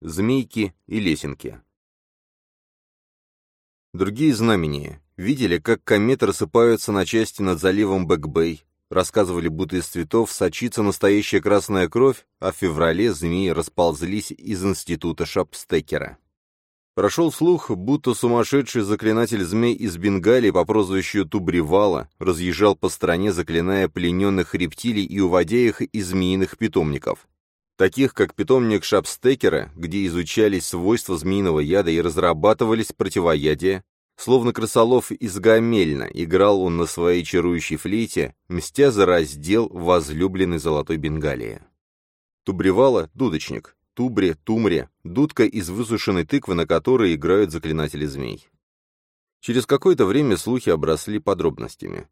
змейки и лесенки. Другие знамения. Видели, как кометы рассыпаются на части над заливом Бэкбэй, рассказывали, будто из цветов сочится настоящая красная кровь, а в феврале змеи расползлись из института Шапстекера. Прошел слух, будто сумасшедший заклинатель змей из Бенгалии по прозвищу Тубривала разъезжал по стране, заклиная плененных рептилий и уводя их из змеиных питомников. Таких, как питомник Шапстекера, где изучались свойства змеиного яда и разрабатывались противоядия, Словно крысолов из Гамельна, играл он на своей чарующей флейте, мстя за раздел возлюбленной золотой Бенгалии. Тубревала — дудочник, тубре, тумре, дудка из высушенной тыквы, на которой играют заклинатели змей. Через какое-то время слухи обросли подробностями.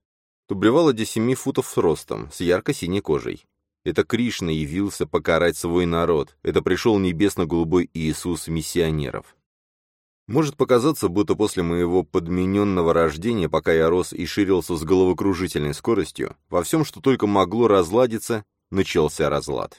Тубревала до семи футов с ростом, с ярко-синей кожей. Это Кришна явился покарать свой народ, это пришел небесно-голубой Иисус миссионеров. Может показаться, будто после моего подмененного рождения, пока я рос и ширился с головокружительной скоростью, во всем, что только могло разладиться, начался разлад.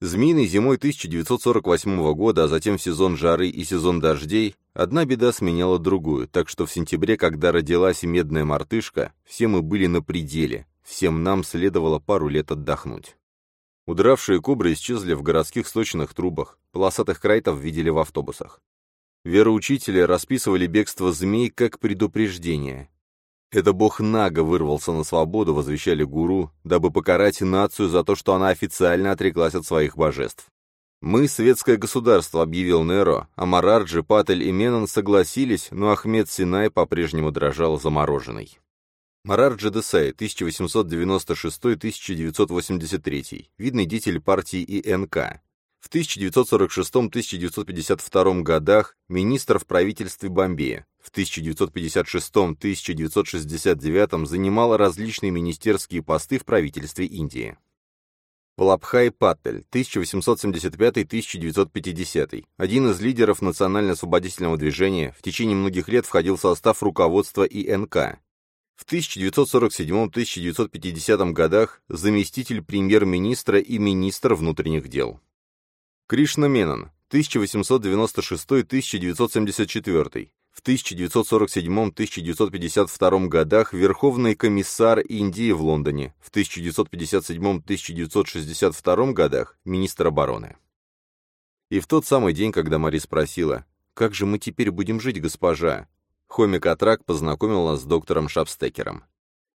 Змеиной зимой 1948 года, а затем в сезон жары и сезон дождей, одна беда сменяла другую, так что в сентябре, когда родилась медная мартышка, все мы были на пределе, всем нам следовало пару лет отдохнуть. Удравшие кобры исчезли в городских сточных трубах, полосатых крайтов видели в автобусах. Вероучители расписывали бегство змей как предупреждение. Это бог Нага вырвался на свободу, возвещали гуру, дабы покарать нацию за то, что она официально отреклась от своих божеств. «Мы — светское государство», — объявил Неро, а Мараджи, Патель и Менон согласились, но Ахмед Синай по-прежнему дрожал замороженный. Мараджи Десай, 1896-1983, видный деятель партии ИНК, в 1946-1952 годах министр в правительстве Бомбея. В 1956-1969 занимал различные министерские посты в правительстве Индии. Валабхай Паттель, 1875-1950, один из лидеров национально-освободительного движения, в течение многих лет входил в состав руководства ИНК. В 1947-1950 годах заместитель премьер-министра и министр внутренних дел. Кришна Менон, 1896-1974, в 1947-1952 годах Верховный комиссар Индии в Лондоне, в 1957-1962 годах министр обороны. И в тот самый день, когда Мари спросила, «Как же мы теперь будем жить, госпожа?» Хоми Катрак познакомил нас с доктором Шапстекером.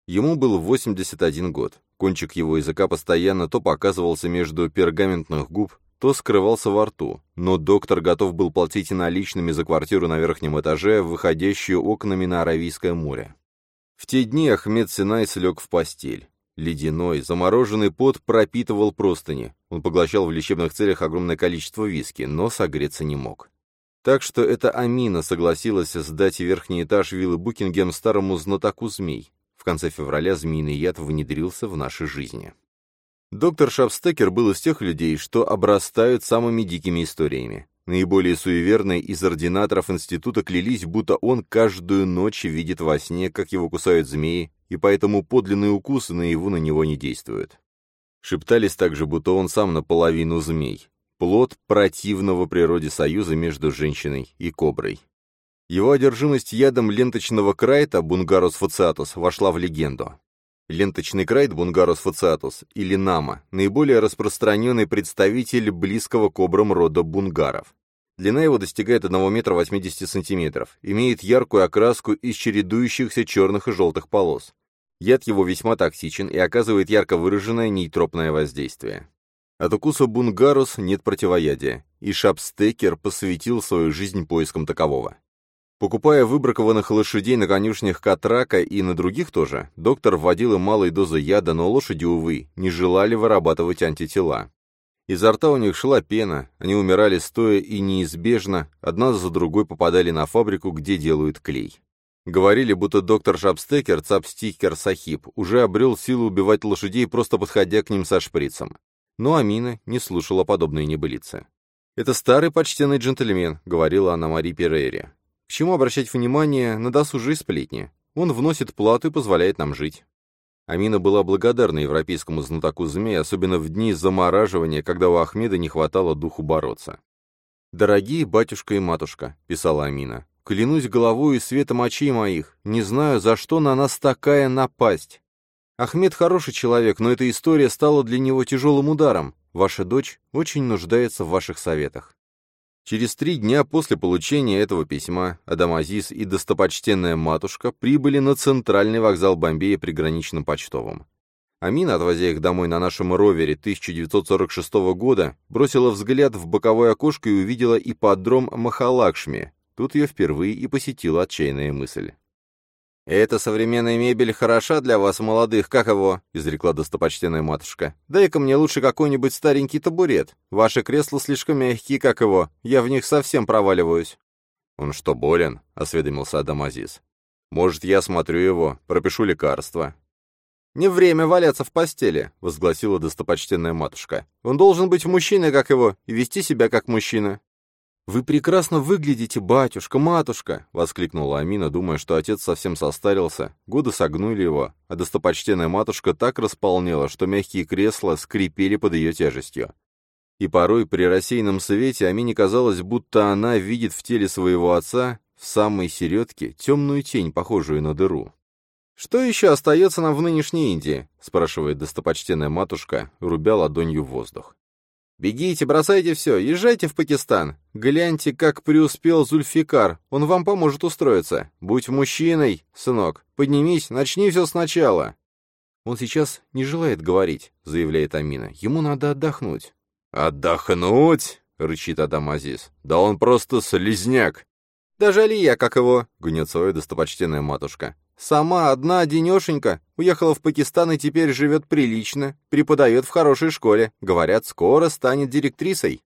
Ему был 81 год. Кончик его языка постоянно то показывался между пергаментных губ, то скрывался во рту, но доктор готов был платить наличными за квартиру на верхнем этаже, выходящую окнами на Аравийское море. В те дни Ахмед Синай слег в постель. Ледяной, замороженный пот пропитывал простыни. Он поглощал в лечебных целях огромное количество виски, но согреться не мог. Так что эта Амина согласилась сдать верхний этаж виллы Букингем старому знатоку змей. В конце февраля змеиный яд внедрился в наши жизни. Доктор Шапстекер был из тех людей, что обрастают самыми дикими историями. Наиболее суеверные из ординаторов института клялись, будто он каждую ночь видит во сне, как его кусают змеи, и поэтому подлинные укусы наяву на него не действуют. Шептались также, будто он сам наполовину змей. Плод противного природе союза между женщиной и коброй. Его одержимость ядом ленточного крайта, бунгарус фациатус, вошла в легенду. Ленточный крайт Бунгарус фациатус, или нама, наиболее распространенный представитель близкого к обрам рода бунгаров. Длина его достигает 1 метра 80 сантиметров, имеет яркую окраску из чередующихся черных и желтых полос. Яд его весьма токсичен и оказывает ярко выраженное нейтропное воздействие. От укуса бунгарус нет противоядия, и Шапстекер посвятил свою жизнь поискам такового. Покупая выбракованных лошадей на конюшнях Катрака и на других тоже, доктор вводил им малой дозы яда, но лошади, увы, не желали вырабатывать антитела. Изо рта у них шла пена, они умирали стоя и неизбежно, одна за другой попадали на фабрику, где делают клей. Говорили, будто доктор Шапстекер, цапстикер Сахиб, уже обрел силу убивать лошадей, просто подходя к ним со шприцем. Но Амина не слушала подобные небылицы. «Это старый почтенный джентльмен», — говорила она Мари Перейре. К чему обращать внимание на досужие сплетни? Он вносит плату и позволяет нам жить. Амина была благодарна европейскому знатоку змей, особенно в дни замораживания, когда у Ахмеда не хватало духу бороться. «Дорогие батюшка и матушка», — писала Амина, — «клянусь головой и светом очей моих, не знаю, за что на нас такая напасть. Ахмед хороший человек, но эта история стала для него тяжелым ударом. Ваша дочь очень нуждается в ваших советах». Через три дня после получения этого письма Адам Азиз и достопочтенная матушка прибыли на центральный вокзал Бомбея приграничным почтовым. Амина, отвозя их домой на нашем ровере 1946 года, бросила взгляд в боковое окошко и увидела ипподром Махалакшми. Тут ее впервые и посетила отчаянная мысль. «Эта современная мебель хороша для вас, молодых, как его?» — изрекла достопочтенная матушка. «Дай-ка мне лучше какой-нибудь старенький табурет. Ваши кресла слишком мягкие, как его. Я в них совсем проваливаюсь». «Он что, болен?» — осведомился Адам Азиз. «Может, я смотрю его, пропишу лекарства». «Не время валяться в постели», — возгласила достопочтенная матушка. «Он должен быть мужчиной, как его, и вести себя как мужчина». «Вы прекрасно выглядите, батюшка, матушка!» — воскликнула Амина, думая, что отец совсем состарился, годы согнули его, а достопочтенная матушка так располнела, что мягкие кресла скрипели под ее тяжестью. И порой при рассеянном свете Амине казалось, будто она видит в теле своего отца, в самой середке, темную тень, похожую на дыру. «Что еще остается нам в нынешней Индии?» — спрашивает достопочтенная матушка, рубя ладонью воздух. «Бегите, бросайте все, езжайте в Пакистан. Гляньте, как преуспел Зульфикар, он вам поможет устроиться. Будь мужчиной, сынок, поднимись, начни все сначала». «Он сейчас не желает говорить», — заявляет Амина. «Ему надо отдохнуть». «Отдохнуть?» — рычит Адам Азиз. «Да он просто слезняк!» «Даже Алия, как его!» — гнет свою достопочтенная матушка. Сама одна, денешенька, уехала в Пакистан и теперь живет прилично, преподает в хорошей школе. Говорят, скоро станет директрисой.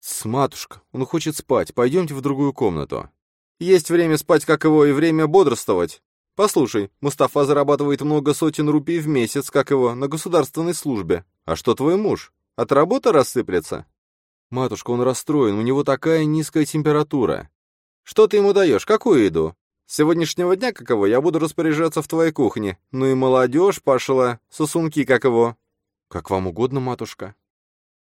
С матушка, он хочет спать, пойдемте в другую комнату. Есть время спать, как его, и время бодрствовать. Послушай, Мустафа зарабатывает много сотен рупий в месяц, как его, на государственной службе. А что твой муж? От работы рассыплется? Матушка, он расстроен, у него такая низкая температура. Что ты ему даешь, какую еду? С сегодняшнего дня, как его, я буду распоряжаться в твоей кухне. Ну и молодежь пошла, сосунки, как его. Как вам угодно, матушка.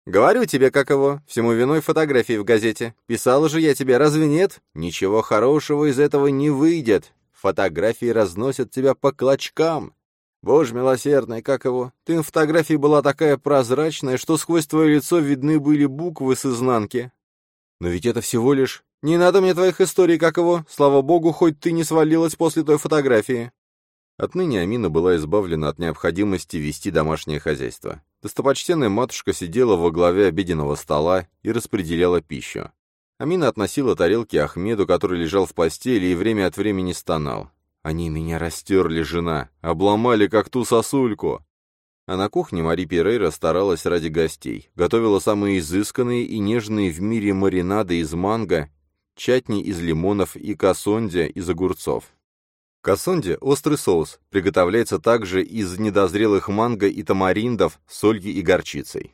Говорю тебе, как его, всему виной фотографии в газете. Писала же я тебе, разве нет? Ничего хорошего из этого не выйдет. Фотографии разносят тебя по клочкам. Боже милосердный, как его? Ты на фотографии была такая прозрачная, что сквозь твое лицо видны были буквы с изнанки. Но ведь это всего лишь «Не надо мне твоих историй, как его. Слава богу, хоть ты не свалилась после той фотографии». Отныне Амина была избавлена от необходимости вести домашнее хозяйство. Достопочтенная матушка сидела во главе обеденного стола и распределяла пищу. Амина относила тарелки Ахмеду, который лежал в постели и время от времени стонал. «Они меня растерли, жена, обломали, как ту сосульку». А на кухне Мари Перейра старалась ради гостей, готовила самые изысканные и нежные в мире маринады из манго чатни из лимонов и кассонди из огурцов. Кассонди – острый соус, приготовляется также из недозрелых манго и тамариндов с солью и горчицей.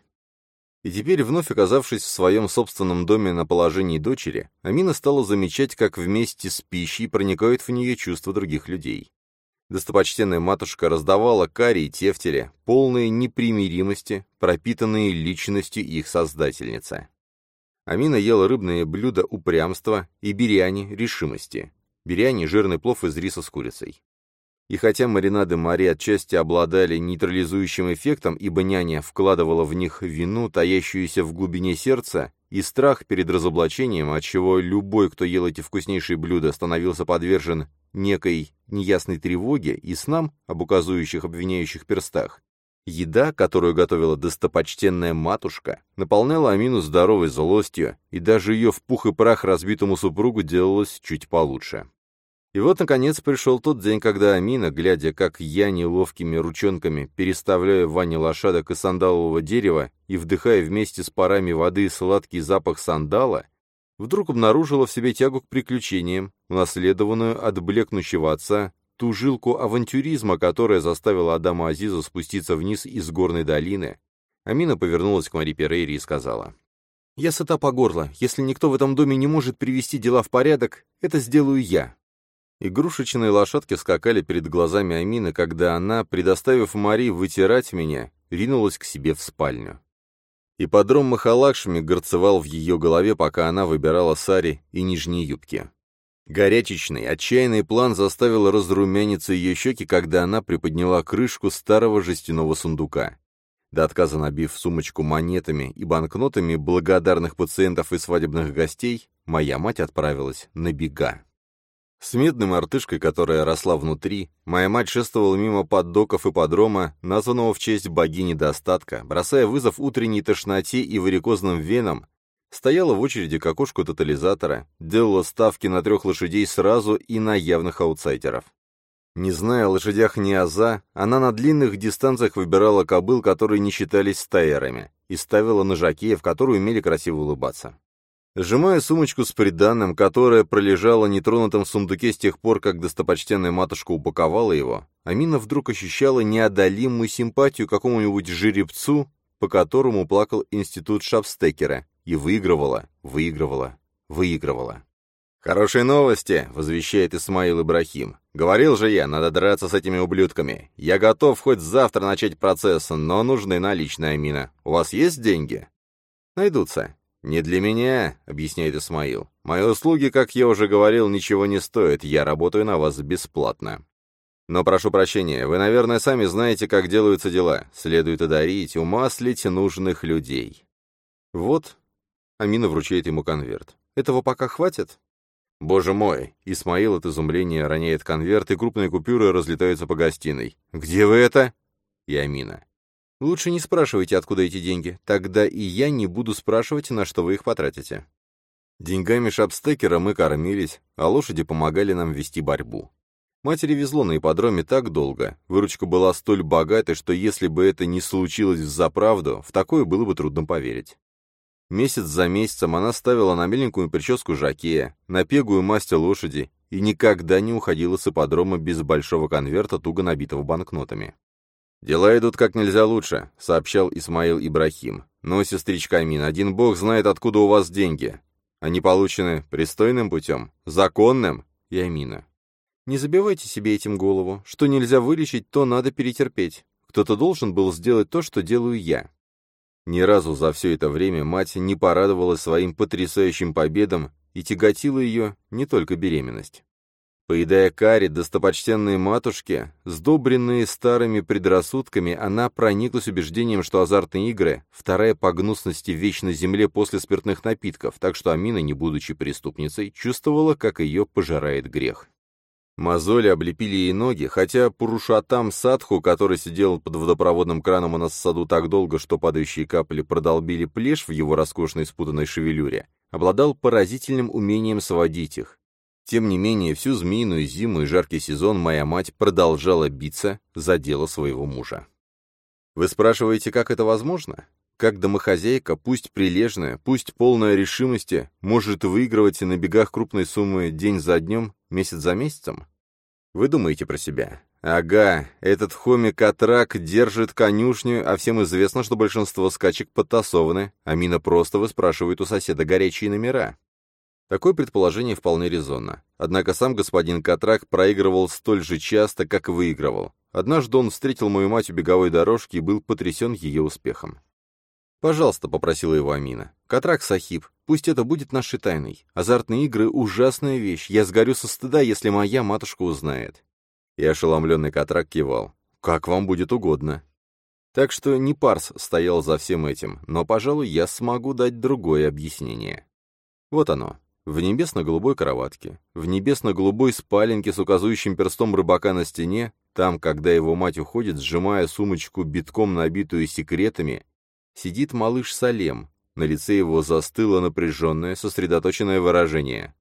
И теперь, вновь оказавшись в своем собственном доме на положении дочери, Амина стала замечать, как вместе с пищей проникают в нее чувства других людей. Достопочтенная матушка раздавала карри и тефтели, полные непримиримости, пропитанные личностью их создательницы. Амина ела рыбные блюда упрямства и биряни решимости. Биряни – жирный плов из риса с курицей. И хотя маринады Мари отчасти обладали нейтрализующим эффектом, ибо няня вкладывала в них вину, таящуюся в глубине сердца, и страх перед разоблачением, отчего любой, кто ел эти вкуснейшие блюда, становился подвержен некой неясной тревоге и снам об указующих обвиняющих перстах, Еда, которую готовила достопочтенная матушка, наполняла Амину здоровой злостью, и даже ее в пух и прах разбитому супругу делалось чуть получше. И вот, наконец, пришел тот день, когда Амина, глядя, как я неловкими ручонками переставляю в ванне лошадок из сандалового дерева и вдыхая вместе с парами воды сладкий запах сандала, вдруг обнаружила в себе тягу к приключениям, унаследованную от блекнущего отца, ту жилку авантюризма, которая заставила Адама Азиза спуститься вниз из горной долины, Амина повернулась к Мари Перейре и сказала, «Я сыта по горло. Если никто в этом доме не может привести дела в порядок, это сделаю я». Игрушечные лошадки скакали перед глазами Амины, когда она, предоставив Мари вытирать меня, ринулась к себе в спальню. Ипподром Махалакшми горцевал в ее голове, пока она выбирала сари и нижние юбки. Горячечный, отчаянный план заставил разрумяниться ее щеки, когда она приподняла крышку старого жестяного сундука. До отказа набив сумочку монетами и банкнотами благодарных пациентов и свадебных гостей, моя мать отправилась на бега. С медной мартышкой, которая росла внутри, моя мать шествовала мимо поддоков ипподрома, названного в честь богини достатка, бросая вызов утренней тошноте и варикозным венам, стояла в очереди к окошку тотализатора, делала ставки на трех лошадей сразу и на явных аутсайдеров. Не зная о лошадях ни аза, она на длинных дистанциях выбирала кобыл, которые не считались стайерами, и ставила на жакеев, которые умели красиво улыбаться. Сжимая сумочку с приданным, которая пролежала нетронутым в сундуке с тех пор, как достопочтенная матушка упаковала его, Амина вдруг ощущала неодолимую симпатию какому-нибудь жеребцу, по которому плакал институт Шапстекера, и выигрывала, выигрывала, выигрывала. «Хорошие новости», — возвещает Исмаил Ибрахим. «Говорил же я, надо драться с этими ублюдками. Я готов хоть завтра начать процесс, но нужны наличные, Амина. У вас есть деньги?» «Найдутся». «Не для меня», — объясняет Исмаил. «Мои услуги, как я уже говорил, ничего не стоят. Я работаю на вас бесплатно». «Но прошу прощения, вы, наверное, сами знаете, как делаются дела. Следует одарить, умаслить нужных людей». «Вот, Амина вручает ему конверт. «Этого пока хватит?» «Боже мой!» Исмаил от изумления роняет конверт, и крупные купюры разлетаются по гостиной. «Где вы это?» И Амина. «Лучше не спрашивайте, откуда эти деньги. Тогда и я не буду спрашивать, на что вы их потратите». Деньгами шапстекера мы кормились, а лошади помогали нам вести борьбу. Матери везло на ипподроме так долго, выручка была столь богатой, что если бы это не случилось взаправду, в такое было бы трудно поверить. Месяц за месяцем она ставила на меленькую прическу жакея, на пегую масть лошади и никогда не уходила с ипподрома без большого конверта, туго набитого банкнотами. «Дела идут как нельзя лучше», — сообщал Исмаил Ибрахим. «Но, сестричка Амин, один бог знает, откуда у вас деньги. Они получены пристойным путем, законным?» И Амина. «Не забивайте себе этим голову. Что нельзя вылечить, то надо перетерпеть. Кто-то должен был сделать то, что делаю я. Ни разу за все это время мать не порадовала своим потрясающим победам и тяготила ее не только беременность. Поедая карри достопочтенные матушки, сдобренные старыми предрассудками, она прониклась убеждением, что азартные игры — вторая по гнусности вещь земле после спиртных напитков, так что Амина, не будучи преступницей, чувствовала, как ее пожирает грех. Мозоли облепили ей ноги, хотя Пурушатам Садху, который сидел под водопроводным краном у нас в саду так долго, что падающие капли продолбили плешь в его роскошной спутанной шевелюре, обладал поразительным умением сводить их. Тем не менее, всю змеиную зиму и жаркий сезон моя мать продолжала биться за дело своего мужа. Вы спрашиваете, как это возможно? Как домохозяйка, пусть прилежная, пусть полная решимости, может выигрывать на бегах крупной суммы день за днем, месяц за месяцем? Вы думаете про себя. Ага, этот хомик-атрак держит конюшню, а всем известно, что большинство скачек подтасованы, а Мина просто выспрашивает у соседа горячие номера. Такое предположение вполне резонно. Однако сам господин Катрак проигрывал столь же часто, как и выигрывал. Однажды он встретил мою мать у беговой дорожки и был потрясен ее успехом. «Пожалуйста», — попросила его Амина. «Катрак Сахиб, пусть это будет нашей тайной. Азартные игры — ужасная вещь. Я сгорю со стыда, если моя матушка узнает». И ошеломленный Катрак кивал. «Как вам будет угодно». Так что не Парс стоял за всем этим, но, пожалуй, я смогу дать другое объяснение. Вот оно. В небесно-голубой кроватке, в небесно-голубой спаленке с указующим перстом рыбака на стене, там, когда его мать уходит, сжимая сумочку битком набитую секретами, Сидит малыш Салем. На лице его застыло напряженное, сосредоточенное выражение.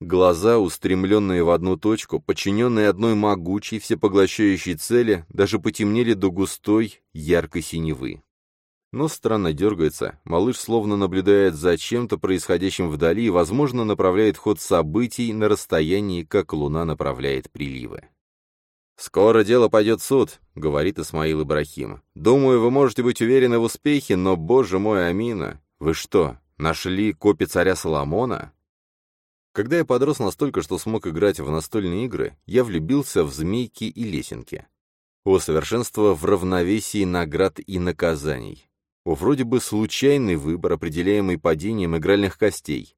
Глаза, устремленные в одну точку, подчиненные одной могучей, всепоглощающей цели, даже потемнели до густой, яркой синевы. Но странно дергается, малыш словно наблюдает за чем-то происходящим вдали и, возможно, направляет ход событий на расстоянии, как луна направляет приливы. «Скоро дело пойдет в суд», — говорит Исмаил Ибрахим. «Думаю, вы можете быть уверены в успехе, но, боже мой, Амина, вы что, нашли копи царя Соломона?» Когда я подрос настолько, что смог играть в настольные игры, я влюбился в змейки и лесенки. О совершенство в равновесии наград и наказаний. О, вроде бы случайный выбор, определяемый падением игральных костей.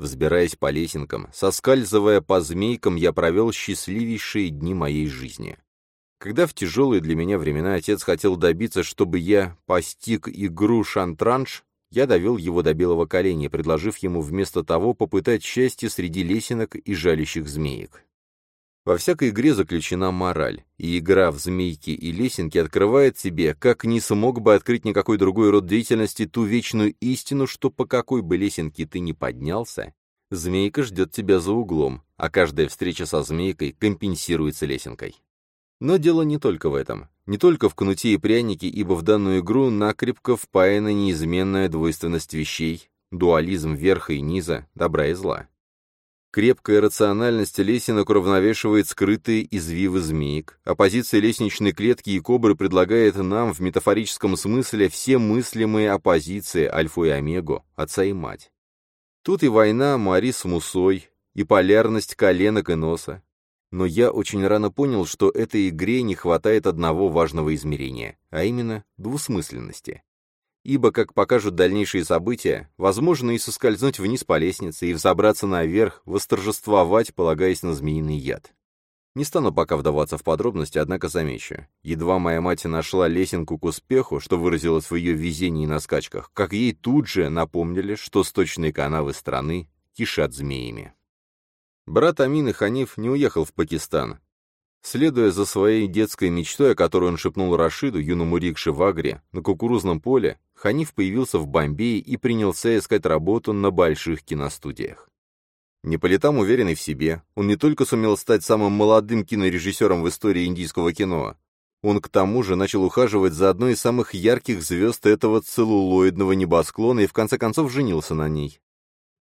Взбираясь по лесенкам, соскальзывая по змейкам, я провел счастливейшие дни моей жизни. Когда в тяжелые для меня времена отец хотел добиться, чтобы я постиг игру шантранж, я довел его до белого коленя, предложив ему вместо того попытать счастье среди лесенок и жалящих змеек. Во всякой игре заключена мораль, и игра в змейки и лесенки открывает себе, как не смог бы открыть никакой другой род деятельности, ту вечную истину, что по какой бы лесенке ты ни поднялся, змейка ждет тебя за углом, а каждая встреча со змейкой компенсируется лесенкой. Но дело не только в этом. Не только в кнуте и прянике, ибо в данную игру накрепко впаяна неизменная двойственность вещей, дуализм верха и низа, добра и зла. Крепкая рациональность лесенок уравновешивает скрытые извивы змеек. Оппозиция лестничной клетки и кобры предлагает нам в метафорическом смысле все мыслимые оппозиции альфа и омегу, отца и мать. Тут и война Мари с Мусой, и полярность коленок и носа, но я очень рано понял, что этой игре не хватает одного важного измерения, а именно двусмысленности. Ибо, как покажут дальнейшие события, возможно и соскользнуть вниз по лестнице, и взобраться наверх, восторжествовать, полагаясь на змеиный яд. Не стану пока вдаваться в подробности, однако замечу. Едва моя мать нашла лесенку к успеху, что выразилось в ее везении на скачках, как ей тут же напомнили, что сточные канавы страны кишат змеями. Брат Амин Ханиф не уехал в Пакистан. Следуя за своей детской мечтой, о которой он шепнул Рашиду, юному рикше в Агре, на кукурузном поле, Ханиф появился в Бомбее и принялся искать работу на больших киностудиях. Не уверенный в себе, он не только сумел стать самым молодым кинорежиссером в истории индийского кино, он к тому же начал ухаживать за одной из самых ярких звезд этого целлулоидного небосклона и в конце концов женился на ней.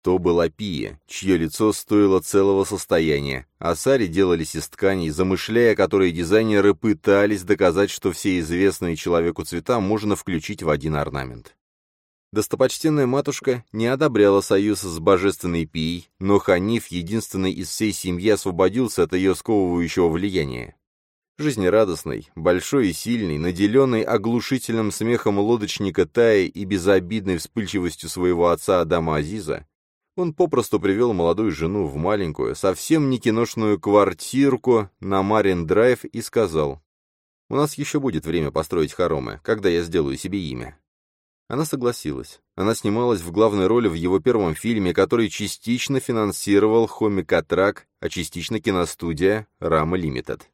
То была Пия, чье лицо стоило целого состояния, а сари делались из тканей, замышляя которые дизайнеры пытались доказать, что все известные человеку цвета можно включить в один орнамент. Достопочтенная матушка не одобряла союз с божественной Пией, но Ханиф, единственный из всей семьи, освободился от ее сковывающего влияния. Жизнерадостный, большой и сильный, наделенный оглушительным смехом лодочника Таи и безобидной вспыльчивостью своего отца Адама Азиза, он попросту привел молодую жену в маленькую, совсем не киношную квартирку на Марин-драйв и сказал, «У нас еще будет время построить хоромы, когда я сделаю себе имя». Она согласилась. Она снималась в главной роли в его первом фильме, который частично финансировал Хоми Катрак, а частично киностудия Рама Лимитед.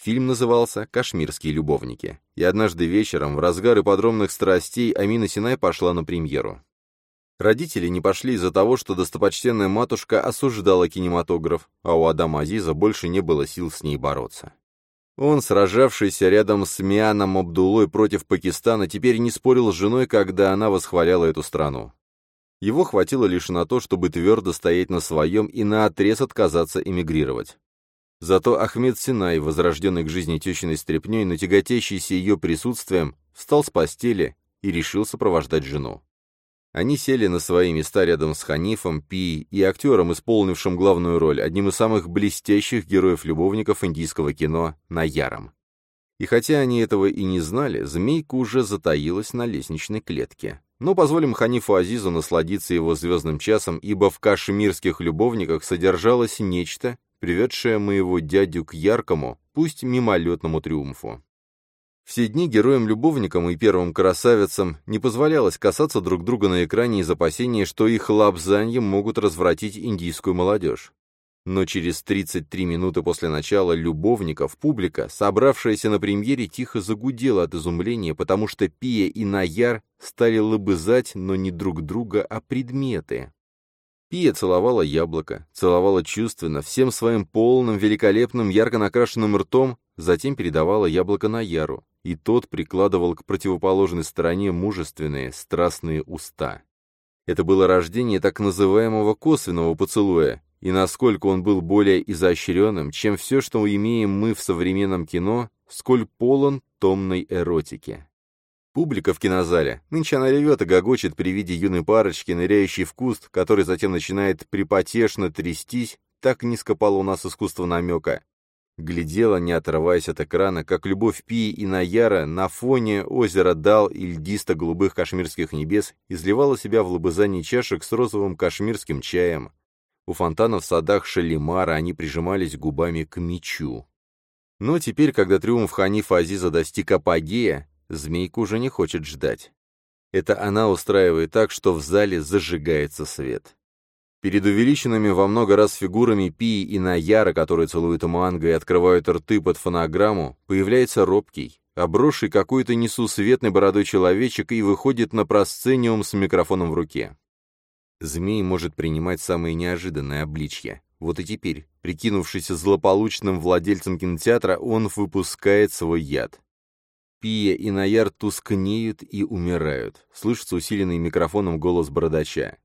Фильм назывался «Кашмирские любовники», и однажды вечером, в разгар ипподромных страстей, Амина Синай пошла на премьеру. Родители не пошли из-за того, что достопочтенная матушка осуждала кинематограф, а у Адама Азиза больше не было сил с ней бороться. Он, сражавшийся рядом с Мианом Абдулой против Пакистана, теперь не спорил с женой, когда она восхваляла эту страну. Его хватило лишь на то, чтобы твердо стоять на своем и наотрез отказаться эмигрировать. Зато Ахмед Синай, возрожденный к жизни тещиной стряпней, но тяготящийся ее присутствием, встал с постели и решил сопровождать жену. Они сели на свои места рядом с Ханифом, Пи и актером, исполнившим главную роль, одним из самых блестящих героев-любовников индийского кино, Наяром. И хотя они этого и не знали, змейка уже затаилась на лестничной клетке. Но позволим Ханифу Азизу насладиться его звездным часом, ибо в кашмирских любовниках содержалось нечто, приведшее моего дядю к яркому, пусть мимолетному триумфу. Все дни героям-любовникам и первым красавицам не позволялось касаться друг друга на экране из опасения, что их лапзанье могут развратить индийскую молодежь. Но через 33 минуты после начала любовников публика, собравшаяся на премьере, тихо загудела от изумления, потому что Пия и Наяр стали лобызать, но не друг друга, а предметы. Пия целовала яблоко, целовала чувственно, всем своим полным, великолепным, ярко накрашенным ртом, затем передавала яблоко Наяру, и тот прикладывал к противоположной стороне мужественные, страстные уста. Это было рождение так называемого косвенного поцелуя, и насколько он был более изощренным, чем все, что имеем мы в современном кино, сколь полон томной эротики. Публика в кинозале. Нынче она ревет и гогочет при виде юной парочки, ныряющей в куст, который затем начинает припотешно трястись, так низко пало у нас искусство намека. Глядела, не отрываясь от экрана, как любовь Пии и Наяра на фоне озера Дал и льдисто-голубых кашмирских небес изливала себя в лобызание чашек с розовым кашмирским чаем. У фонтана в садах Шалимара они прижимались губами к мечу. Но теперь, когда триумф Ханифа Азиза достиг апогея, змейка уже не хочет ждать. Это она устраивает так, что в зале зажигается свет. Перед увеличенными во много раз фигурами Пии и Наяра, которые целуют манго и открывают рты под фонограмму, появляется робкий, обросший какой-то несусветной бородой человечек и выходит на просцениум с микрофоном в руке. Змей может принимать самые неожиданные обличья. Вот и теперь, прикинувшись злополучным владельцем кинотеатра, он выпускает свой яд. Пия и Наяр тускнеют и умирают. Слышится усиленный микрофоном голос бородача.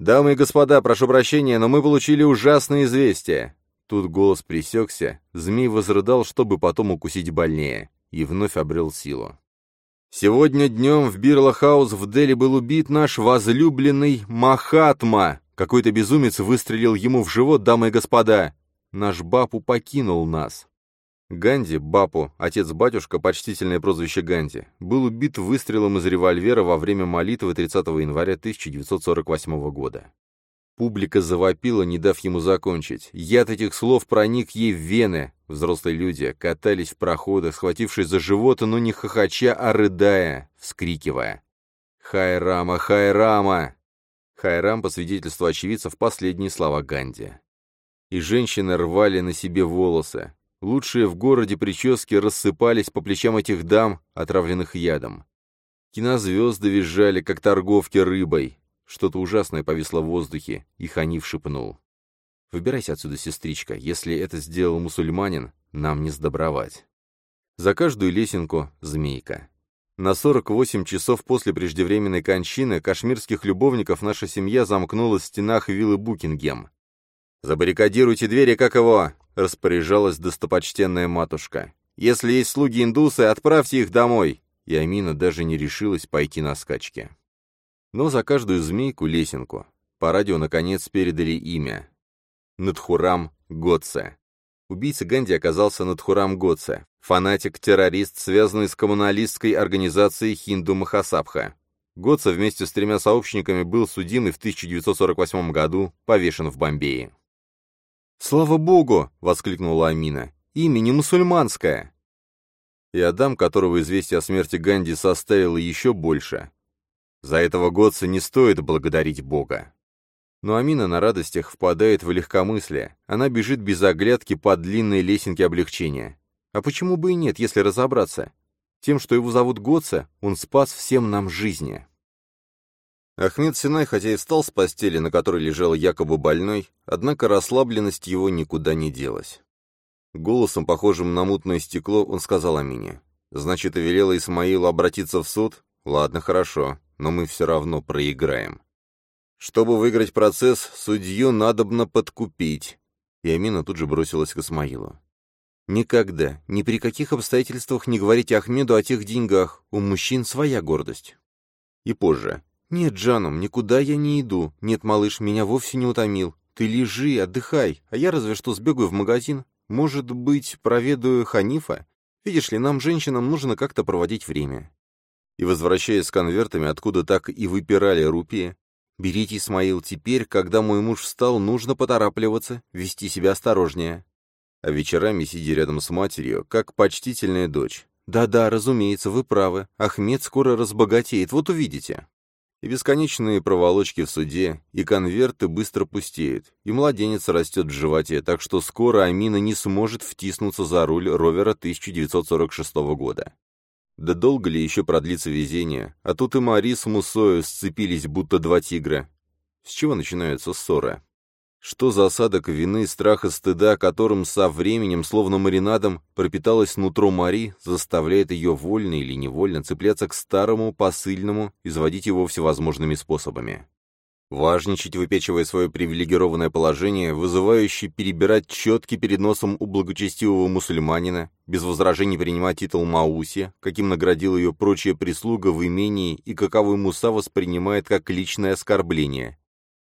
«Дамы и господа, прошу прощения, но мы получили ужасное известие». Тут голос пресекся, змей возрыдал, чтобы потом укусить больнее, и вновь обрел силу. «Сегодня днем в Бирлахаус в Дели был убит наш возлюбленный Махатма. Какой-то безумец выстрелил ему в живот, дамы и господа. Наш Бапу покинул нас. Ганди, Бапу, отец-батюшка, почтительное прозвище Ганди, был убит выстрелом из револьвера во время молитвы 30 января 1948 года. Публика завопила, не дав ему закончить. Яд этих слов проник ей в вены. Взрослые люди катались в проходах, схватившись за живот, но не хохоча, а рыдая, вскрикивая. «Хайрама! Хайрама!» Хайрам, по свидетельству очевидцев, последние слова Ганди. И женщины рвали на себе волосы, Лучшие в городе прически рассыпались по плечам этих дам, отравленных ядом. Кинозвезды визжали, как торговки рыбой. Что-то ужасное повисло в воздухе, и Ханиф шепнул. «Выбирайся отсюда, сестричка. Если это сделал мусульманин, нам не сдобровать». За каждую лесенку — змейка. На 48 часов после преждевременной кончины кашмирских любовников наша семья замкнулась в стенах виллы Букингем. «Забаррикадируйте двери, как его!» — распоряжалась достопочтенная матушка. «Если есть слуги-индусы, отправьте их домой!» И Амина даже не решилась пойти на скачки. Но за каждую змейку лесенку. По радио, наконец, передали имя. Надхурам Готсе. Убийца Ганди оказался Надхурам Готсе, фанатик-террорист, связанный с коммуналистской организацией Хинду Махасабха. Готсе вместе с тремя сообщниками был судим и в 1948 году повешен в Бомбее. «Слава Богу!» — воскликнула Амина. «Имя не мусульманское!» И Адам, которого известие о смерти Ганди составило еще больше. За этого Готса не стоит благодарить Бога. Но Амина на радостях впадает в легкомыслие. Она бежит без оглядки по длинной лесенке облегчения. А почему бы и нет, если разобраться? Тем, что его зовут Готса, он спас всем нам жизни. Ахмед Синай, хотя и встал с постели, на которой лежал якобы больной, однако расслабленность его никуда не делась. Голосом, похожим на мутное стекло, он сказал Амине. «Значит, и велела Исмаилу обратиться в суд? Ладно, хорошо, но мы все равно проиграем. Чтобы выиграть процесс, судью надобно подкупить». И Амина тут же бросилась к Исмаилу. «Никогда, ни при каких обстоятельствах не говорите Ахмеду о тех деньгах. У мужчин своя гордость». И позже. «Нет, Джаном, никуда я не иду. Нет, малыш, меня вовсе не утомил. Ты лежи, отдыхай, а я разве что сбегаю в магазин. Может быть, проведаю Ханифа? Видишь ли, нам, женщинам, нужно как-то проводить время». И, возвращаясь с конвертами, откуда так и выпирали рупии, «Берите, Исмаил, теперь, когда мой муж встал, нужно поторапливаться, вести себя осторожнее». А вечерами, сидя рядом с матерью, как почтительная дочь. «Да-да, разумеется, вы правы. Ахмед скоро разбогатеет, вот увидите» и бесконечные проволочки в суде, и конверты быстро пустеют, и младенец растет в животе, так что скоро Амина не сможет втиснуться за руль ровера 1946 года. Да долго ли еще продлится везение? А тут и Мари с Мусою сцепились, будто два тигра. С чего начинаются ссоры? Что за осадок вины, страха, стыда, которым со временем, словно маринадом, пропиталось нутро Мари, заставляет ее вольно или невольно цепляться к старому посыльному и заводить его всевозможными способами. Важничать, выпечивая свое привилегированное положение, вызывающе перебирать четки перед носом у благочестивого мусульманина, без возражений принимать титул Мауси, каким наградил ее прочая прислуга в имении и каковой Муса воспринимает как личное оскорбление,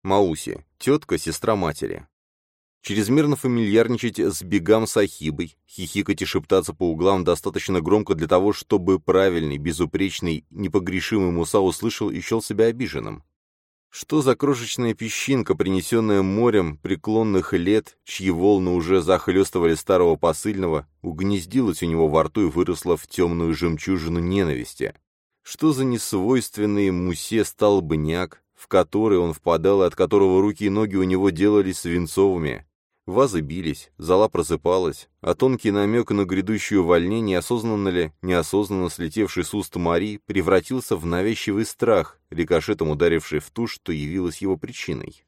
Мауси, тетка, сестра матери. чрезмерно фамильярничать с бегам сахибой, хихикать и шептаться по углам достаточно громко для того, чтобы правильный, безупречный, непогрешимый Муса услышал и счел себя обиженным. Что за крошечная песчинка, принесенная морем преклонных лет, чьи волны уже захлестывали старого посыльного, угнездилась у него во рту и выросла в темную жемчужину ненависти? Что за несвойственный Мусе столбняк, в который он впадал и от которого руки и ноги у него делались свинцовыми, Вазы бились, зала просыпалась, а тонкий намек на грядущее увольнение, осознанно ли, неосознанно слетевший с уст Мари, превратился в навязчивый страх, рикошетом ударивший в ту, что явилось его причиной.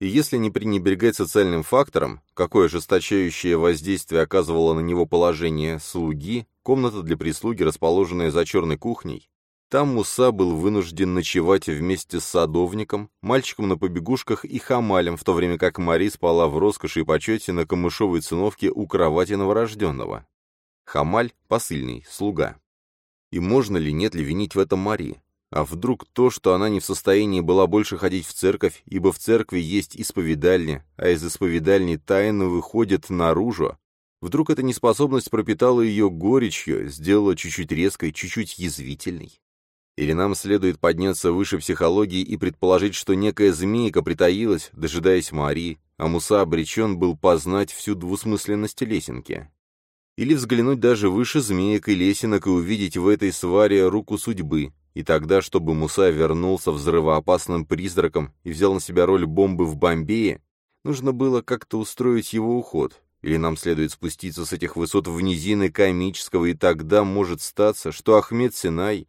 И если не пренебрегать социальным фактором, какое ожесточающее воздействие оказывало на него положение слуги, комната для прислуги, расположенная за черной кухней, там Муса был вынужден ночевать вместе с садовником, мальчиком на побегушках и хамалем, в то время как Мари спала в роскоши и почете на камышовой циновке у кровати новорожденного. Хамаль — посыльный, слуга. И можно ли, нет ли винить в этом Мари? А вдруг то, что она не в состоянии была больше ходить в церковь, ибо в церкви есть исповедальня, а из исповедальни тайны выходят наружу, вдруг эта неспособность пропитала ее горечью, сделала чуть-чуть резкой, чуть-чуть язвительной? Или нам следует подняться выше психологии и предположить, что некая змейка притаилась, дожидаясь Марии, а Муса обречен был познать всю двусмысленность лесенки? Или взглянуть даже выше змеек и лесенок и увидеть в этой сваре руку судьбы, и тогда, чтобы Муса вернулся взрывоопасным призраком и взял на себя роль бомбы в Бомбее, нужно было как-то устроить его уход, или нам следует спуститься с этих высот в низины комического, и тогда может статься, что Ахмед Синай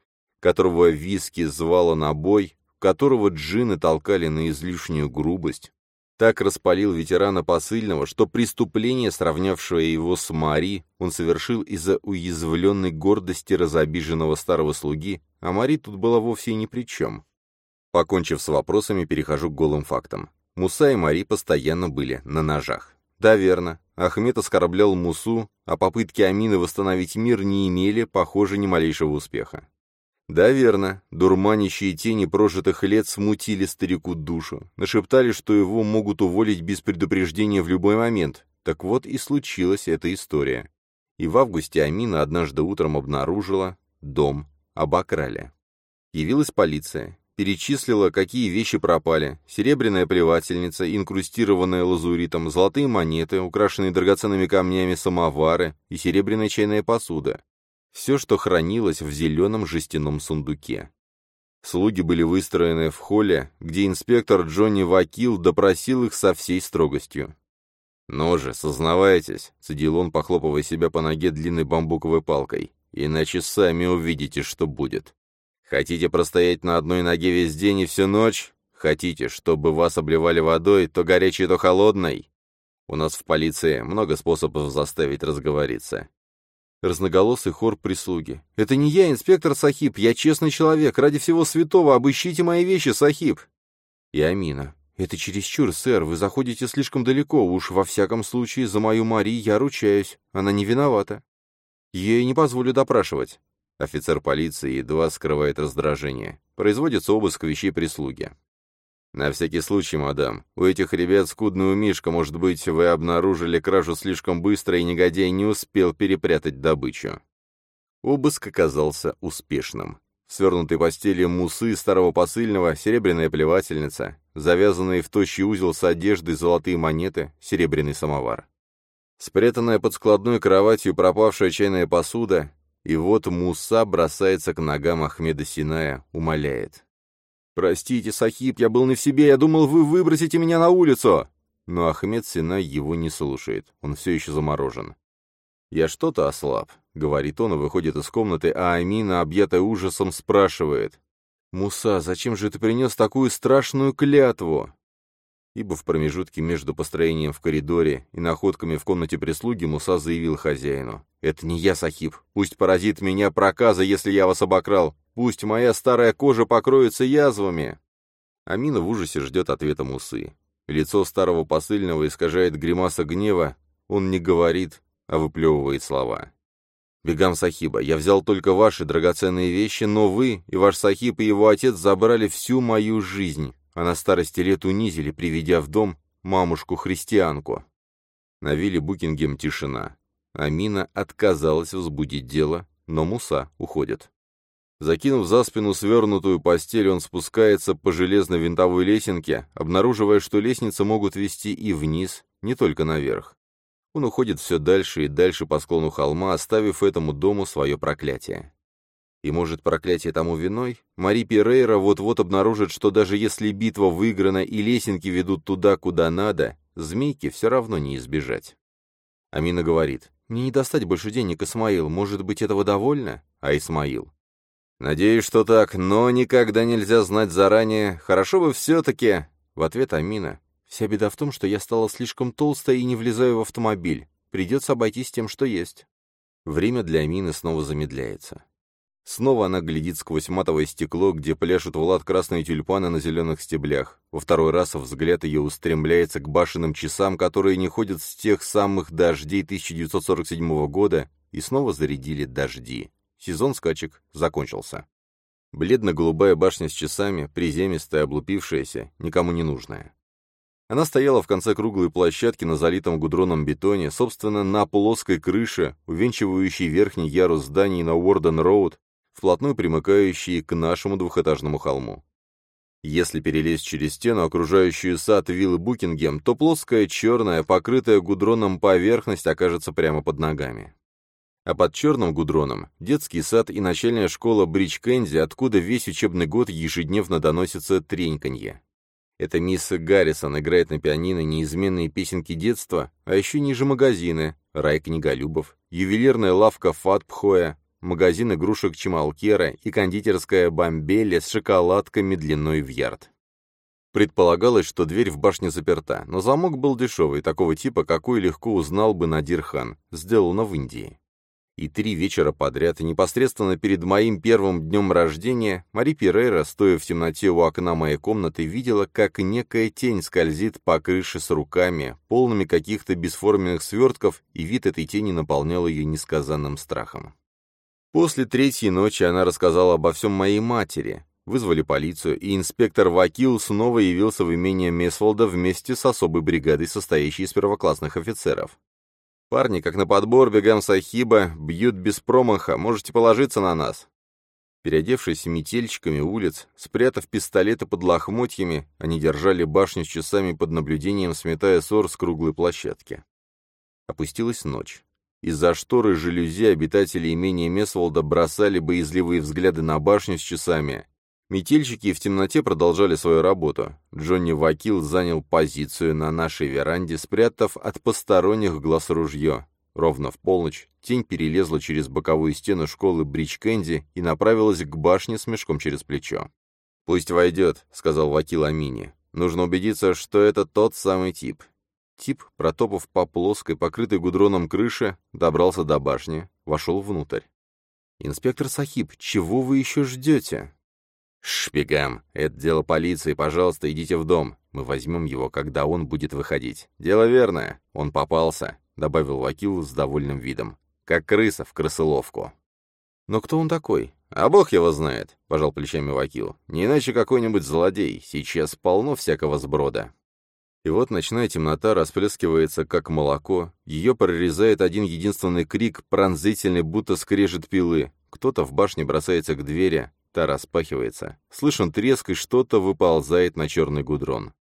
которого виски звало на бой, которого джины толкали на излишнюю грубость, так распалил ветерана посыльного, что преступление, сравнявшее его с Мари, он совершил из-за уязвленной гордости разобиженного старого слуги, а Мари тут была вовсе ни при чем. Покончив с вопросами, перехожу к голым фактам. Муса и Мари постоянно были на ножах. Да, верно. Ахмед оскорблял Мусу, а попытки Амины восстановить мир не имели, похоже, ни малейшего успеха. Да, верно, дурманящие тени прожитых лет смутили старику душу, нашептали, что его могут уволить без предупреждения в любой момент. Так вот и случилась эта история. И в августе Амина однажды утром обнаружила дом обокрали. Явилась полиция, перечислила, какие вещи пропали. Серебряная плевательница, инкрустированная лазуритом, золотые монеты, украшенные драгоценными камнями самовары и серебряная чайная посуда все, что хранилось в зеленом жестяном сундуке. Слуги были выстроены в холле, где инспектор Джонни Вакил допросил их со всей строгостью. «Ну же, сознавайтесь», — цедил он, похлопывая себя по ноге длинной бамбуковой палкой, «иначе сами увидите, что будет. Хотите простоять на одной ноге весь день и всю ночь? Хотите, чтобы вас обливали водой, то горячей, то холодной? У нас в полиции много способов заставить разговориться. Разноголосый хор прислуги. «Это не я, инспектор Сахиб, я честный человек, ради всего святого, обыщите мои вещи, Сахиб!» И Амина. «Это чересчур, сэр, вы заходите слишком далеко, уж во всяком случае за мою Мари я ручаюсь, она не виновата. Ей не позволю допрашивать». Офицер полиции едва скрывает раздражение. Производится обыск вещей прислуги. «На всякий случай, мадам, у этих ребят скудный умишка, может быть, вы обнаружили кражу слишком быстро, и негодяй не успел перепрятать добычу». Обыск оказался успешным. В свернутой постели мусы старого посыльного, серебряная плевательница, завязанные в тощий узел с одеждой золотые монеты, серебряный самовар. Спрятанная под складной кроватью пропавшая чайная посуда, и вот Муса бросается к ногам Ахмеда Синая, умоляет. «Простите, Сахиб, я был не в себе, я думал, вы выбросите меня на улицу!» Но Ахмед Синай его не слушает, он все еще заморожен. «Я что-то ослаб», — говорит он и выходит из комнаты, а Амина, объятая ужасом, спрашивает. «Муса, зачем же ты принес такую страшную клятву?» Ибо в промежутке между построением в коридоре и находками в комнате прислуги Муса заявил хозяину. «Это не я, Сахиб. Пусть поразит меня проказа, если я вас обокрал. Пусть моя старая кожа покроется язвами!» Амина в ужасе ждет ответа Мусы. Лицо старого посыльного искажает гримаса гнева, он не говорит, а выплевывает слова. «Бегам Сахиба, я взял только ваши драгоценные вещи, но вы и ваш Сахиб и его отец забрали всю мою жизнь, а на старости лет унизили, приведя в дом. мамушку-христианку. На вилле Букингем тишина. Амина отказалась возбудить дело, но Муса уходит. Закинув за спину свернутую постель, он спускается по железной винтовой лесенке, обнаруживая, что лестницы могут вести и вниз, не только наверх. Он уходит все дальше и дальше по склону холма, оставив этому дому свое проклятие. И может проклятие тому виной? Мари Перейра вот-вот обнаружит, что даже если битва выиграна и лесенки ведут туда, куда надо, змейки все равно не избежать. Амина говорит, «Мне не достать больше денег, Исмаил, может быть, этого довольно?» А Исмаил, «Надеюсь, что так, но никогда нельзя знать заранее. Хорошо бы все-таки...» В ответ Амина. «Вся беда в том, что я стала слишком толстой и не влезаю в автомобиль. Придется обойтись тем, что есть». Время для Амины снова замедляется. Снова она глядит сквозь матовое стекло, где пляшут в красные тюльпаны на зеленых стеблях. Во второй раз взгляд ее устремляется к башенным часам, которые не ходят с тех самых дождей 1947 года, и снова зарядили дожди. Сезон скачек закончился. Бледно-голубая башня с часами, приземистая, облупившаяся, никому не нужная. Она стояла в конце круглой площадки на залитом гудроном бетоне, собственно, на плоской крыше, увенчивающей верхний ярус зданий на Уорден-Роуд, вплотную примыкающий к нашему двухэтажному холму. Если перелезть через стену, окружающую сад виллы Букингем, то плоская, черная, покрытая гудроном поверхность окажется прямо под ногами а под черным гудроном — детский сад и начальная школа Бридж Кэнди, откуда весь учебный год ежедневно доносится треньканье. Это мисс Гаррисон играет на пианино неизменные песенки детства, а еще ниже магазины, рай книголюбов, ювелирная лавка Фатпхоя, магазин игрушек Чемалкера и кондитерская Бомбеля с шоколадками длиной в ярд. Предполагалось, что дверь в башне заперта, но замок был дешевый, такого типа, какой легко узнал бы Надир хан, сделано в Индии. И три вечера подряд, непосредственно перед моим первым днем рождения, Мари Перейра, стоя в темноте у окна моей комнаты, видела, как некая тень скользит по крыше с руками, полными каких-то бесформенных свертков, и вид этой тени наполнял ее несказанным страхом. После третьей ночи она рассказала обо всем моей матери. Вызвали полицию, и инспектор Вакил снова явился в имение Месфолда вместе с особой бригадой, состоящей из первоклассных офицеров. Парни, как на подбор, бегам Сахиба, бьют без промаха, можете положиться на нас. Переодевшись метельчиками улиц, спрятав пистолеты под лохмотьями, они держали башню с часами под наблюдением, сметая ссор с круглой площадки. Опустилась ночь. Из-за шторы жалюзи обитатели имения Месволда бросали боязливые взгляды на башню с часами, Метельщики в темноте продолжали свою работу. Джонни Вакил занял позицию на нашей веранде, спрятав от посторонних глаз ружье. Ровно в полночь тень перелезла через боковую стену школы Бридж Кэнди и направилась к башне с мешком через плечо. «Пусть войдет», — сказал Вакил Амини. «Нужно убедиться, что это тот самый тип». Тип, протопав по плоской, покрытой гудроном крыше, добрался до башни, вошел внутрь. «Инспектор Сахиб, чего вы еще ждете?» «Шпигам, это дело полиции, пожалуйста, идите в дом. Мы возьмем его, когда он будет выходить. Дело верное, он попался», — добавил Вакил с довольным видом. «Как крыса в крысыловку». «Но кто он такой?» «А бог его знает», — пожал плечами Вакил. «Не иначе какой-нибудь злодей. Сейчас полно всякого сброда». И вот ночная темнота расплескивается, как молоко. Ее прорезает один единственный крик, пронзительный, будто скрежет пилы. Кто-то в башне бросается к двери, Та распахивается. Слышен треск, и что-то выползает на черный гудрон.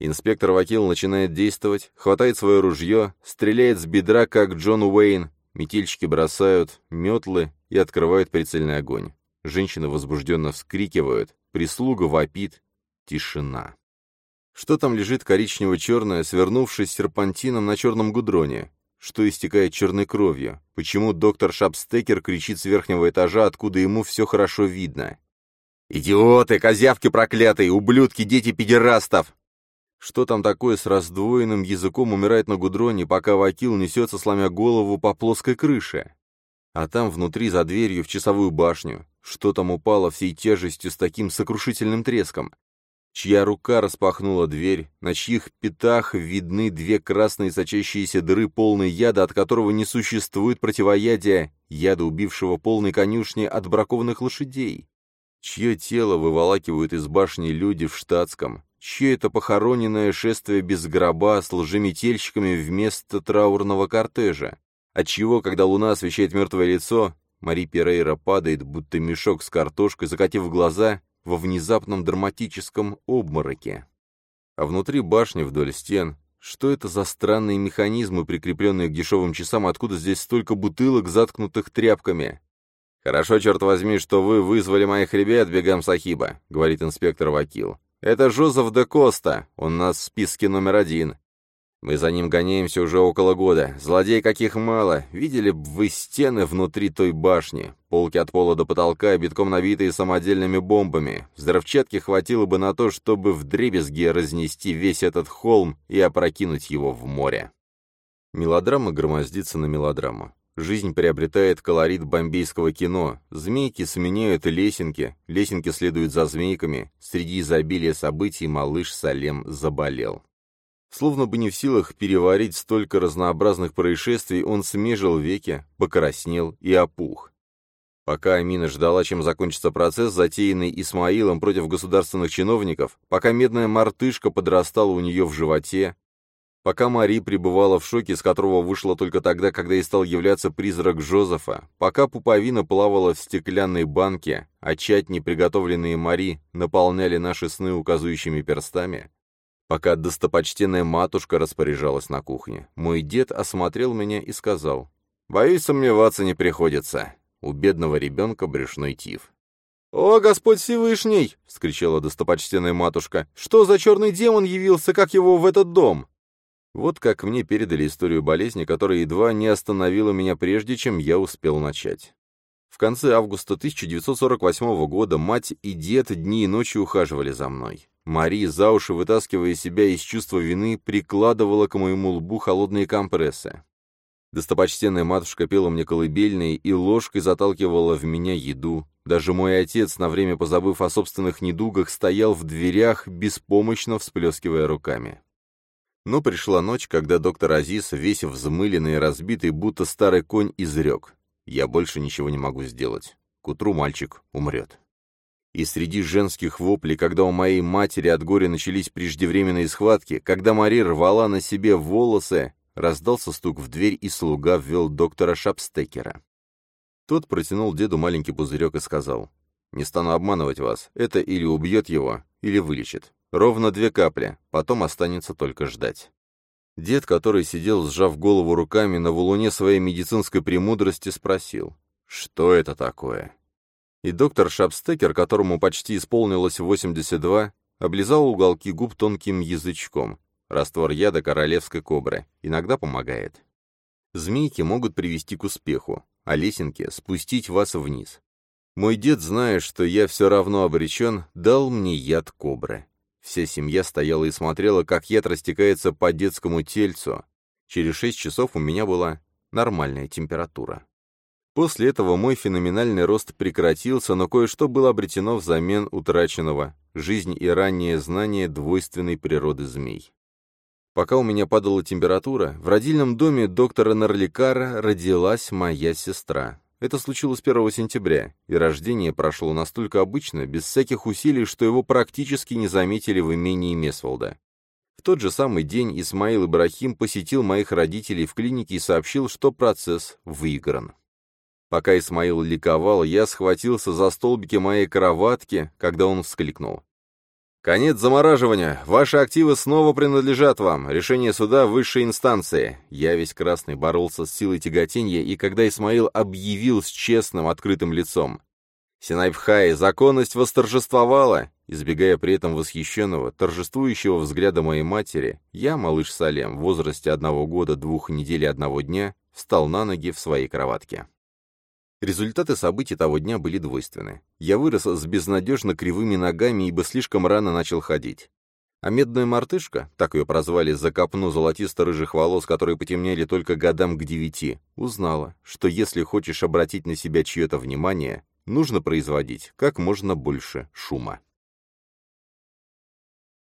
Инспектор Вакил начинает действовать, хватает свое ружье, стреляет с бедра, как Джон Уэйн. Метельщики бросают метлы и открывают прицельный огонь. Женщины возбужденно вскрикивают, прислуга вопит. Тишина. Что там лежит коричнево-черное, свернувшись серпантином на черном гудроне? что истекает черной кровью, почему доктор Шапстекер кричит с верхнего этажа, откуда ему все хорошо видно. «Идиоты, козявки проклятые, ублюдки, дети педерастов!» Что там такое с раздвоенным языком умирает на гудроне, пока Вакил несется, сломя голову по плоской крыше? А там внутри, за дверью, в часовую башню, что там упало всей тяжестью с таким сокрушительным треском? Чья рука распахнула дверь, на чьих пятах видны две красные сочащиеся дыры, полные яда, от которого не существует противоядия, яда, убившего полной конюшни от бракованных лошадей, чье тело выволакивают из башни люди в штатском, чье это похороненное шествие без гроба с лжеметельщиками вместо траурного кортежа, отчего, когда луна освещает мертвое лицо, Мари Перейра падает, будто мешок с картошкой, закатив глаза во внезапном драматическом обмороке. А внутри башни вдоль стен что это за странные механизмы, прикрепленные к дешевым часам, откуда здесь столько бутылок, заткнутых тряпками? «Хорошо, черт возьми, что вы вызвали моих ребят, бегам Сахиба», — говорит инспектор Вакил. «Это Жозеф де Коста, он у нас в списке номер один. Мы за ним гоняемся уже около года. Злодей каких мало. Видели бы вы стены внутри той башни. Полки от пола до потолка, битком набитые самодельными бомбами. Взрывчатки хватило бы на то, чтобы в дребезге разнести весь этот холм и опрокинуть его в море. Мелодрама громоздится на мелодраму. Жизнь приобретает колорит бомбейского кино. Змейки сменяют лесенки, лесенки следуют за змейками. Среди изобилия событий малыш Салем заболел. Словно бы не в силах переварить столько разнообразных происшествий, он смежил веки, покраснел и опух. Пока Амина ждала, чем закончится процесс, затеянный Исмаилом против государственных чиновников, пока медная мартышка подрастала у нее в животе, пока Мари пребывала в шоке, из которого вышла только тогда, когда и стал являться призрак Жозефа, пока пуповина плавала в стеклянной банке, а чатни, приготовленные Мари, наполняли наши сны указующими перстами, Пока достопочтенная матушка распоряжалась на кухне, мой дед осмотрел меня и сказал, «Боюсь, сомневаться не приходится. У бедного ребенка брюшной тиф». «О, Господь Всевышний!» — вскричала достопочтенная матушка. «Что за черный демон явился, как его в этот дом?» Вот как мне передали историю болезни, которая едва не остановила меня прежде, чем я успел начать. В конце августа 1948 года мать и дед дни и ночи ухаживали за мной. Мари, за уши вытаскивая себя из чувства вины, прикладывала к моему лбу холодные компрессы. Достопочтенная матушка пела мне колыбельные и ложкой заталкивала в меня еду. Даже мой отец, на время позабыв о собственных недугах, стоял в дверях, беспомощно всплескивая руками. Но пришла ночь, когда доктор Азиз, весь взмыленный и разбитый, будто старый конь, изрек. «Я больше ничего не могу сделать. К утру мальчик умрет». И среди женских воплей, когда у моей матери от горя начались преждевременные схватки, когда Мари рвала на себе волосы, раздался стук в дверь, и слуга ввел доктора Шапстекера. Тот протянул деду маленький пузырек и сказал, «Не стану обманывать вас, это или убьет его, или вылечит. Ровно две капли, потом останется только ждать». Дед, который сидел, сжав голову руками на валуне своей медицинской премудрости, спросил, «Что это такое?» И доктор Шапстекер, которому почти исполнилось 82, облизал уголки губ тонким язычком. Раствор яда королевской кобры. Иногда помогает. Змейки могут привести к успеху, а лесенки — спустить вас вниз. Мой дед, зная, что я все равно обречен, дал мне яд кобры. Вся семья стояла и смотрела, как яд растекается по детскому тельцу. Через шесть часов у меня была нормальная температура. После этого мой феноменальный рост прекратился, но кое-что было обретено взамен утраченного — жизнь и раннее знание двойственной природы змей. Пока у меня падала температура, в родильном доме доктора Нарликара родилась моя сестра. Это случилось 1 сентября, и рождение прошло настолько обычно, без всяких усилий, что его практически не заметили в имении Месволда. В тот же самый день Исмаил Ибрахим посетил моих родителей в клинике и сообщил, что процесс выигран. Пока Исмаил ликовал, я схватился за столбики моей кроватки, когда он вскликнул. «Конец замораживания! Ваши активы снова принадлежат вам! Решение суда высшей инстанции!» Я весь красный боролся с силой тяготения, и когда Исмаил объявил с честным, открытым лицом. «Синайпхай, законность восторжествовала!» Избегая при этом восхищенного, торжествующего взгляда моей матери, я, малыш Салем, в возрасте одного года, двух недель и одного дня, встал на ноги в своей кроватке. Результаты событий того дня были двойственны. Я вырос с безнадежно кривыми ногами, ибо слишком рано начал ходить. А медная мартышка, так ее прозвали за копну золотисто-рыжих волос, которые потемнели только годам к девяти, узнала, что если хочешь обратить на себя чье-то внимание, нужно производить как можно больше шума.